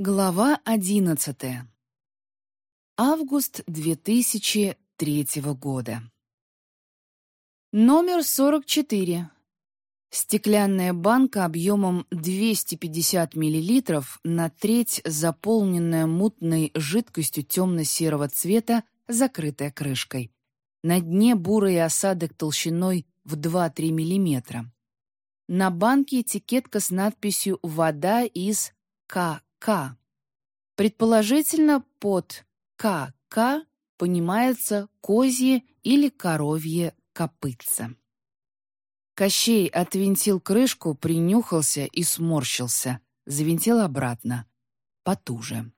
Глава одиннадцатая. Август 2003 года. Номер 44. Стеклянная банка объемом 250 мл на треть, заполненная мутной жидкостью темно-серого цвета, закрытая крышкой. На дне бурый осадок толщиной в 2-3 мм. На банке этикетка с надписью «Вода из КК». К. Предположительно, под КК понимается козье или коровье копытце. Кощей отвинтил крышку, принюхался и сморщился, завинтил обратно, потуже.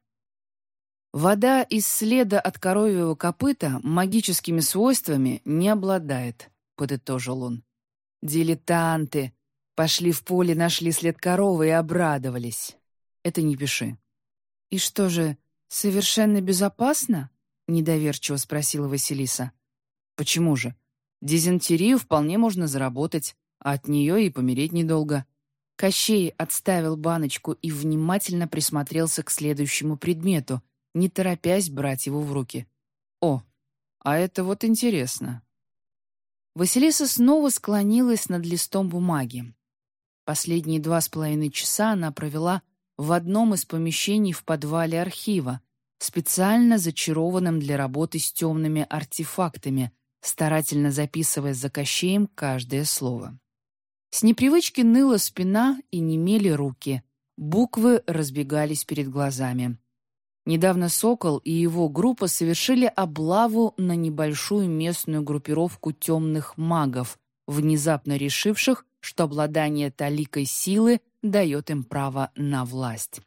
Вода из следа от коровьего копыта магическими свойствами не обладает, подытожил он. Дилетанты. Пошли в поле, нашли след коровы и обрадовались это не пиши». «И что же, совершенно безопасно?» — недоверчиво спросила Василиса. «Почему же? Дизентерию вполне можно заработать, а от нее и помереть недолго». Кощей отставил баночку и внимательно присмотрелся к следующему предмету, не торопясь брать его в руки. «О, а это вот интересно». Василиса снова склонилась над листом бумаги. Последние два с половиной часа она провела в одном из помещений в подвале архива, специально зачарованном для работы с темными артефактами, старательно записывая за кощеем каждое слово. С непривычки ныла спина и немели руки, буквы разбегались перед глазами. Недавно Сокол и его группа совершили облаву на небольшую местную группировку темных магов, внезапно решивших, что обладание таликой силы дает им право на власть.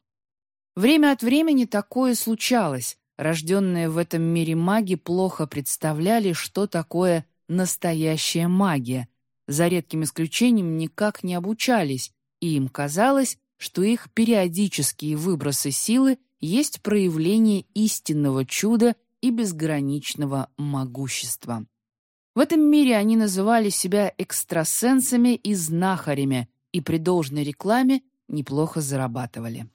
Время от времени такое случалось. Рожденные в этом мире маги плохо представляли, что такое настоящая магия. За редким исключением никак не обучались, и им казалось, что их периодические выбросы силы есть проявление истинного чуда и безграничного могущества. В этом мире они называли себя экстрасенсами и знахарями, и при должной рекламе неплохо зарабатывали.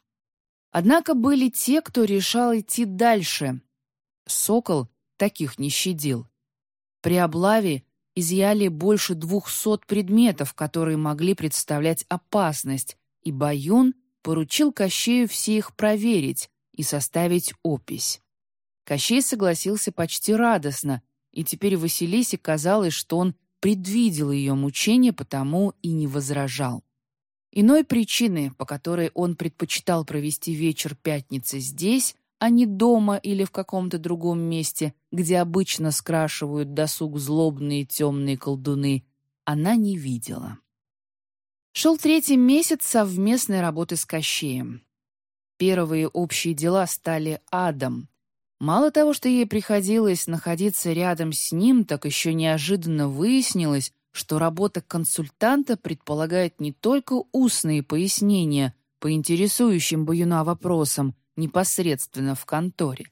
Однако были те, кто решал идти дальше. «Сокол» таких не щадил. При облаве изъяли больше двухсот предметов, которые могли представлять опасность, и Баюн поручил Кощею все их проверить и составить опись. Кощей согласился почти радостно, и теперь Василисе казалось, что он предвидел ее мучения, потому и не возражал. Иной причины, по которой он предпочитал провести вечер пятницы здесь, а не дома или в каком-то другом месте, где обычно скрашивают досуг злобные темные колдуны, она не видела. Шел третий месяц совместной работы с Кощеем. Первые общие дела стали адом. Мало того, что ей приходилось находиться рядом с ним, так еще неожиданно выяснилось, что работа консультанта предполагает не только устные пояснения по интересующим Баюна вопросам непосредственно в конторе.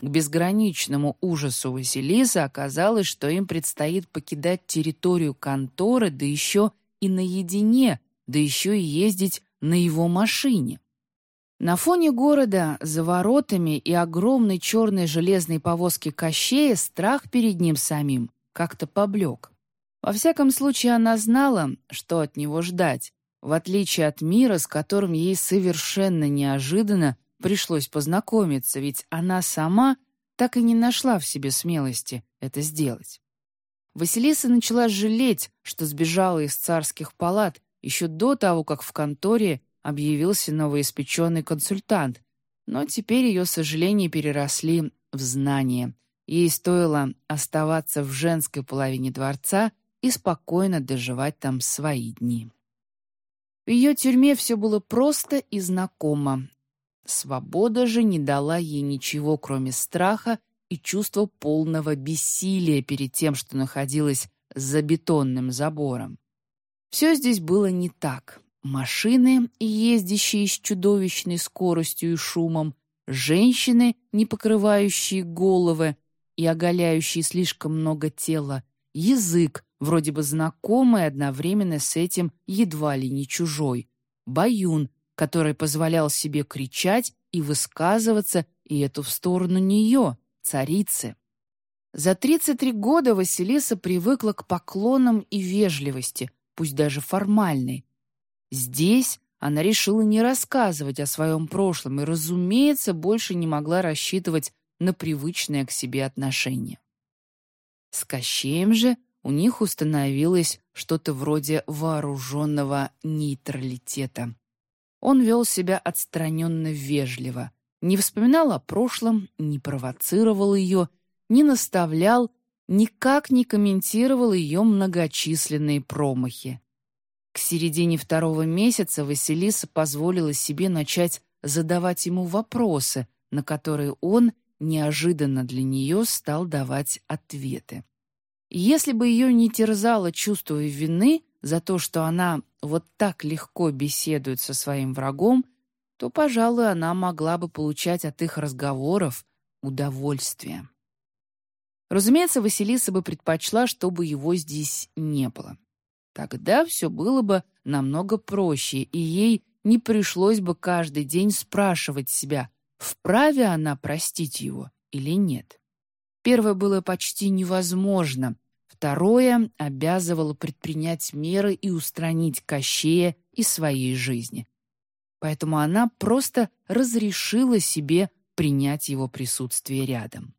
К безграничному ужасу Василиса оказалось, что им предстоит покидать территорию конторы, да еще и наедине, да еще и ездить на его машине. На фоне города, за воротами и огромной черной железной повозки Кощея страх перед ним самим как-то поблек. Во всяком случае, она знала, что от него ждать, в отличие от мира, с которым ей совершенно неожиданно пришлось познакомиться, ведь она сама так и не нашла в себе смелости это сделать. Василиса начала жалеть, что сбежала из царских палат еще до того, как в конторе объявился новоиспеченный консультант, но теперь ее сожаления переросли в знание. Ей стоило оставаться в женской половине дворца — и спокойно доживать там свои дни. В ее тюрьме все было просто и знакомо. Свобода же не дала ей ничего, кроме страха и чувства полного бессилия перед тем, что находилось за бетонным забором. Все здесь было не так. Машины, ездящие с чудовищной скоростью и шумом, женщины, не покрывающие головы и оголяющие слишком много тела, язык, вроде бы знакомый одновременно с этим едва ли не чужой. Баюн, который позволял себе кричать и высказываться, и это в сторону нее, царицы. За 33 года Василиса привыкла к поклонам и вежливости, пусть даже формальной. Здесь она решила не рассказывать о своем прошлом и, разумеется, больше не могла рассчитывать на привычное к себе отношение. С Кощеем же у них установилось что-то вроде вооруженного нейтралитета. Он вел себя отстраненно вежливо, не вспоминал о прошлом, не провоцировал ее, не наставлял, никак не комментировал ее многочисленные промахи. К середине второго месяца Василиса позволила себе начать задавать ему вопросы, на которые он неожиданно для нее стал давать ответы. Если бы ее не терзало чувство вины за то, что она вот так легко беседует со своим врагом, то, пожалуй, она могла бы получать от их разговоров удовольствие. Разумеется, Василиса бы предпочла, чтобы его здесь не было. Тогда все было бы намного проще, и ей не пришлось бы каждый день спрашивать себя, вправе она простить его или нет. Первое было почти невозможно, второе обязывало предпринять меры и устранить Кощея из своей жизни. Поэтому она просто разрешила себе принять его присутствие рядом.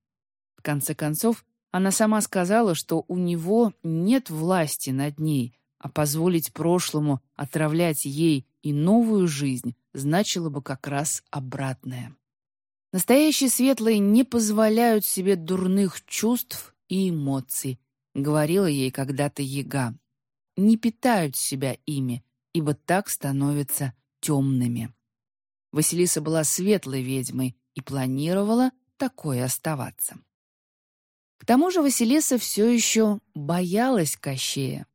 В конце концов, она сама сказала, что у него нет власти над ней, а позволить прошлому отравлять ей и новую жизнь значило бы как раз обратное. Настоящие светлые не позволяют себе дурных чувств и эмоций, говорила ей когда-то яга. Не питают себя ими, ибо так становятся темными. Василиса была светлой ведьмой и планировала такой оставаться. К тому же Василиса все еще боялась Кощея.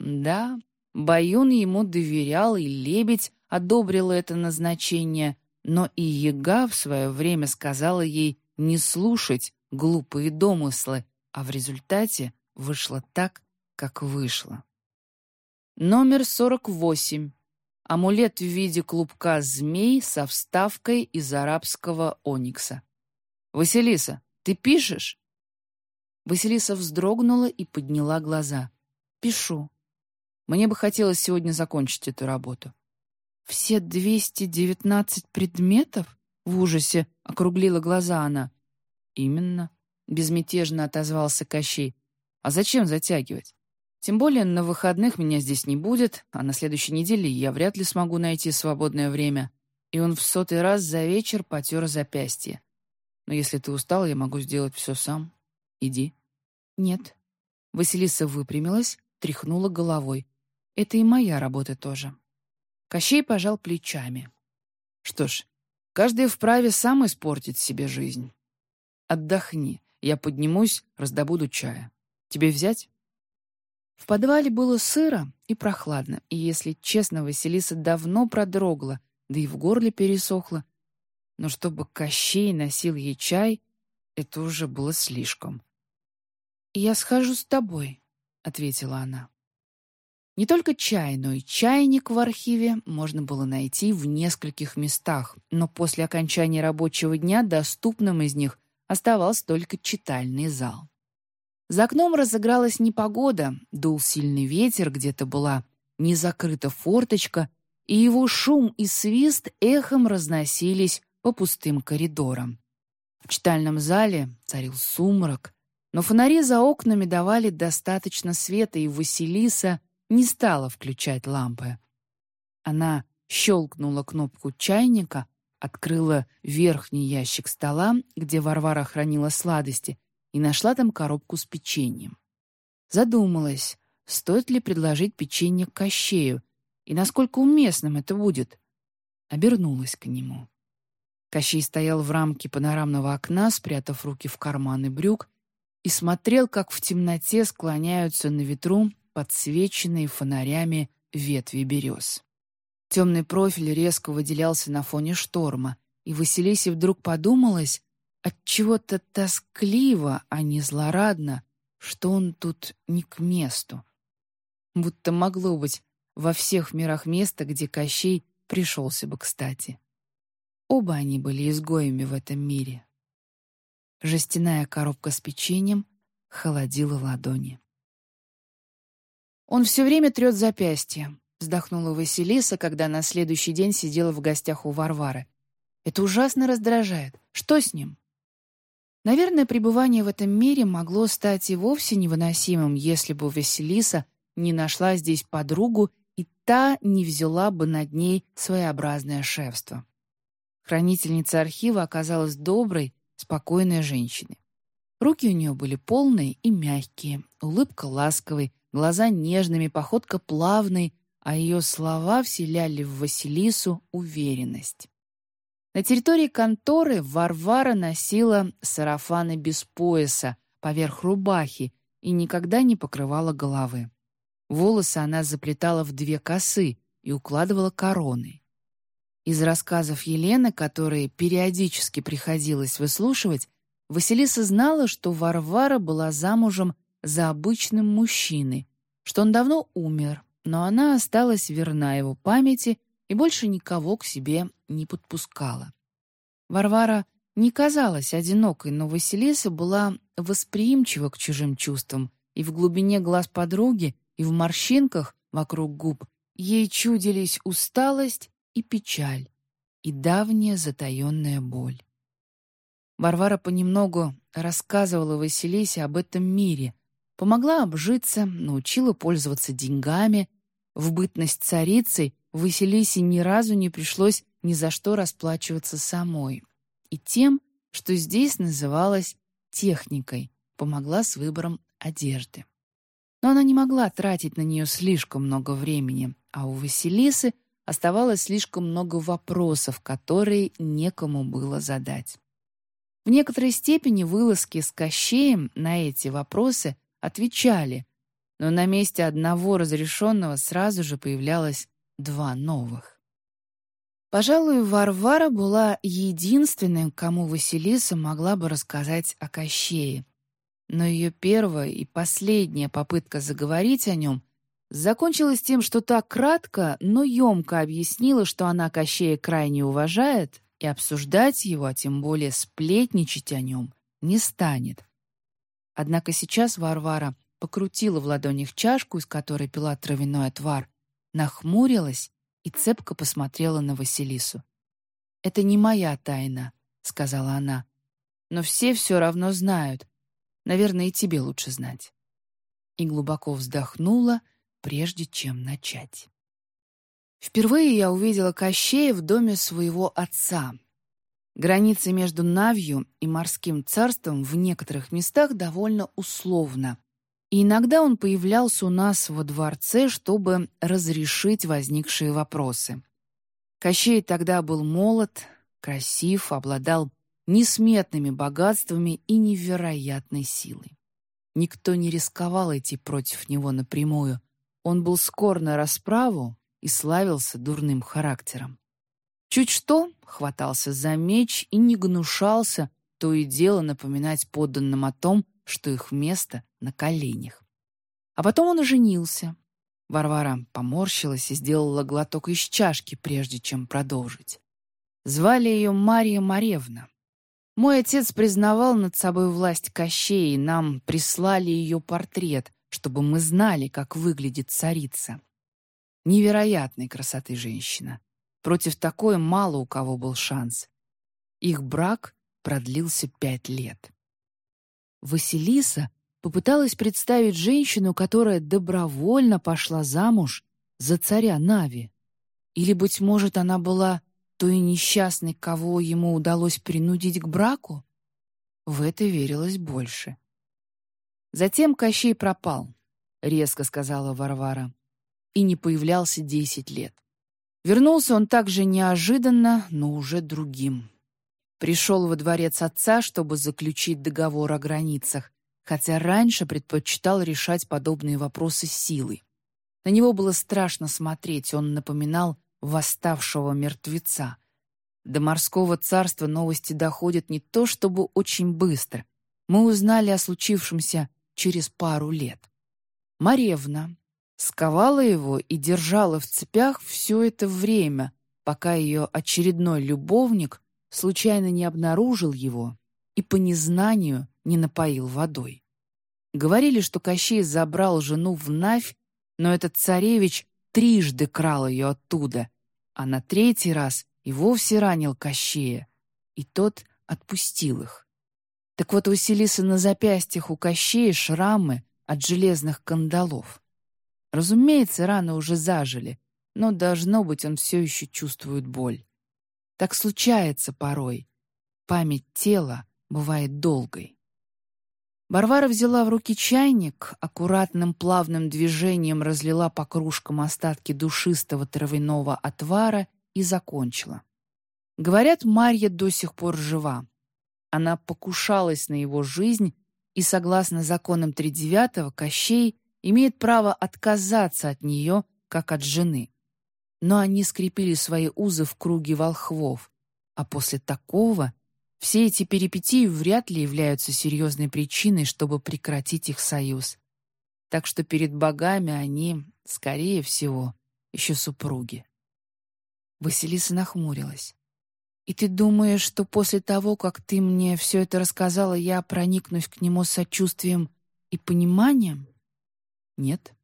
Да, Баюн ему доверял, и лебедь одобрила это назначение, но и Яга в свое время сказала ей не слушать глупые домыслы, а в результате вышло так, как вышло. Номер 48. Амулет в виде клубка змей со вставкой из арабского оникса. «Василиса, ты пишешь?» Василиса вздрогнула и подняла глаза. «Пишу. Мне бы хотелось сегодня закончить эту работу». «Все двести девятнадцать предметов?» — в ужасе округлила глаза она. «Именно», — безмятежно отозвался Кощей. «А зачем затягивать? Тем более на выходных меня здесь не будет, а на следующей неделе я вряд ли смогу найти свободное время». И он в сотый раз за вечер потер запястье. «Но если ты устал, я могу сделать все сам. Иди». «Нет». Василиса выпрямилась, тряхнула головой. «Это и моя работа тоже». Кощей пожал плечами. Что ж, каждый вправе сам испортить себе жизнь. Отдохни, я поднимусь, раздобуду чая. Тебе взять? В подвале было сыро и прохладно, и, если честно, Василиса давно продрогла, да и в горле пересохла. Но чтобы Кощей носил ей чай, это уже было слишком. «Я схожу с тобой», — ответила она. Не только чай, но и чайник в архиве можно было найти в нескольких местах, но после окончания рабочего дня доступным из них оставался только читальный зал. За окном разыгралась непогода, дул сильный ветер, где-то была не закрыта форточка, и его шум и свист эхом разносились по пустым коридорам. В читальном зале царил сумрак, но фонари за окнами давали достаточно света, и Василиса — не стала включать лампы. Она щелкнула кнопку чайника, открыла верхний ящик стола, где Варвара хранила сладости, и нашла там коробку с печеньем. Задумалась, стоит ли предложить печенье Кощею, и насколько уместным это будет. Обернулась к нему. Кощей стоял в рамке панорамного окна, спрятав руки в карманы брюк, и смотрел, как в темноте склоняются на ветру подсвеченные фонарями ветви берез. Темный профиль резко выделялся на фоне шторма, и Василисе вдруг подумалось, от чего то тоскливо, а не злорадно, что он тут не к месту. Будто могло быть во всех мирах место, где Кощей пришелся бы кстати. Оба они были изгоями в этом мире. Жестяная коробка с печеньем холодила ладони. «Он все время трет запястье», — вздохнула Василиса, когда на следующий день сидела в гостях у Варвары. «Это ужасно раздражает. Что с ним?» Наверное, пребывание в этом мире могло стать и вовсе невыносимым, если бы Василиса не нашла здесь подругу, и та не взяла бы над ней своеобразное шефство. Хранительница архива оказалась доброй, спокойной женщиной. Руки у нее были полные и мягкие, улыбка ласковой, глаза нежными, походка плавной, а ее слова вселяли в Василису уверенность. На территории конторы Варвара носила сарафаны без пояса поверх рубахи и никогда не покрывала головы. Волосы она заплетала в две косы и укладывала короны. Из рассказов Елены, которые периодически приходилось выслушивать, Василиса знала, что Варвара была замужем за обычным мужчиной, что он давно умер, но она осталась верна его памяти и больше никого к себе не подпускала. Варвара не казалась одинокой, но Василиса была восприимчива к чужим чувствам, и в глубине глаз подруги, и в морщинках вокруг губ ей чудились усталость и печаль, и давняя затаенная боль. Варвара понемногу рассказывала Василисе об этом мире, помогла обжиться, научила пользоваться деньгами. В бытность царицей Василисе ни разу не пришлось ни за что расплачиваться самой. И тем, что здесь называлось техникой, помогла с выбором одежды. Но она не могла тратить на нее слишком много времени, а у Василисы оставалось слишком много вопросов, которые некому было задать. В некоторой степени вылазки с Кощеем на эти вопросы отвечали, но на месте одного разрешенного сразу же появлялось два новых. Пожалуй, Варвара была единственной, кому Василиса могла бы рассказать о Кощее. Но ее первая и последняя попытка заговорить о нем закончилась тем, что так кратко, но емко объяснила, что она Кощея крайне уважает и обсуждать его, а тем более сплетничать о нем, не станет. Однако сейчас Варвара покрутила в ладонях чашку, из которой пила травяной отвар, нахмурилась и цепко посмотрела на Василису. «Это не моя тайна», — сказала она. «Но все все равно знают. Наверное, и тебе лучше знать». И глубоко вздохнула, прежде чем начать. Впервые я увидела Кощея в доме своего отца. Граница между Навью и морским царством в некоторых местах довольно условна, и иногда он появлялся у нас во дворце, чтобы разрешить возникшие вопросы. Кощей тогда был молод, красив, обладал несметными богатствами и невероятной силой. Никто не рисковал идти против него напрямую. Он был скор на расправу и славился дурным характером. Чуть что, хватался за меч и не гнушался то и дело напоминать подданным о том, что их место на коленях. А потом он оженился. Варвара поморщилась и сделала глоток из чашки, прежде чем продолжить. Звали ее Мария Маревна. Мой отец признавал над собой власть Кощей, и нам прислали ее портрет, чтобы мы знали, как выглядит царица. Невероятной красоты женщина. Против такой мало у кого был шанс. Их брак продлился пять лет. Василиса попыталась представить женщину, которая добровольно пошла замуж за царя Нави. Или, быть может, она была той несчастной, кого ему удалось принудить к браку? В это верилось больше. Затем Кощей пропал, — резко сказала Варвара, и не появлялся десять лет. Вернулся он также неожиданно, но уже другим. Пришел во дворец отца, чтобы заключить договор о границах, хотя раньше предпочитал решать подобные вопросы силой. На него было страшно смотреть, он напоминал восставшего мертвеца. До морского царства новости доходят не то чтобы очень быстро. Мы узнали о случившемся через пару лет. Маревна сковала его и держала в цепях все это время, пока ее очередной любовник случайно не обнаружил его и по незнанию не напоил водой. Говорили, что Кощей забрал жену в Навь, но этот царевич трижды крал ее оттуда, а на третий раз и вовсе ранил Кощея, и тот отпустил их. Так вот, Василиса на запястьях у Кощея шрамы от железных кандалов. Разумеется, раны уже зажили, но, должно быть, он все еще чувствует боль. Так случается порой. Память тела бывает долгой. Варвара взяла в руки чайник, аккуратным плавным движением разлила по кружкам остатки душистого травяного отвара и закончила. Говорят, Марья до сих пор жива. Она покушалась на его жизнь, и, согласно законам Тридевятого, Кощей имеет право отказаться от нее, как от жены. Но они скрепили свои узы в круге волхвов, а после такого все эти перипетии вряд ли являются серьезной причиной, чтобы прекратить их союз. Так что перед богами они, скорее всего, еще супруги. Василиса нахмурилась. «И ты думаешь, что после того, как ты мне все это рассказала, я проникнусь к нему сочувствием и пониманием?» «Нет».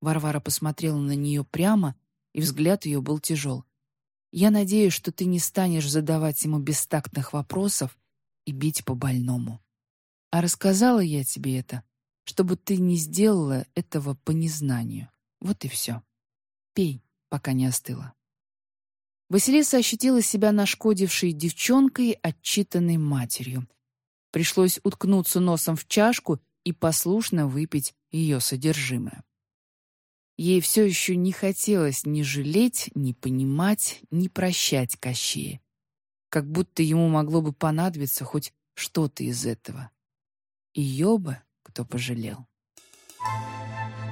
Варвара посмотрела на нее прямо, и взгляд ее был тяжел. «Я надеюсь, что ты не станешь задавать ему бестактных вопросов и бить по больному. А рассказала я тебе это, чтобы ты не сделала этого по незнанию. Вот и все. Пей, пока не остыла». Василиса ощутила себя нашкодившей девчонкой, отчитанной матерью. Пришлось уткнуться носом в чашку и послушно выпить ее содержимое. Ей все еще не хотелось ни жалеть, ни понимать, ни прощать Кощея. Как будто ему могло бы понадобиться хоть что-то из этого. Ее бы кто пожалел. Thank you.